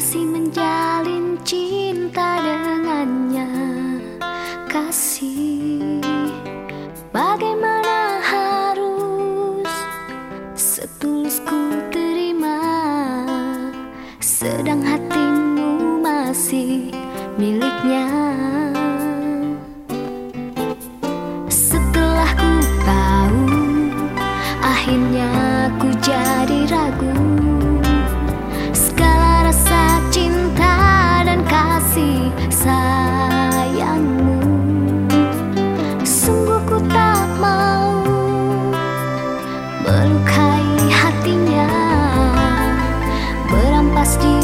masih menjalin cinta dengannya. Kasih. Bagaimana harus setulusku terima? Sedang hatimu masih miliknya. Setelah ku tahu akhirnya ku jadi ragu. nasty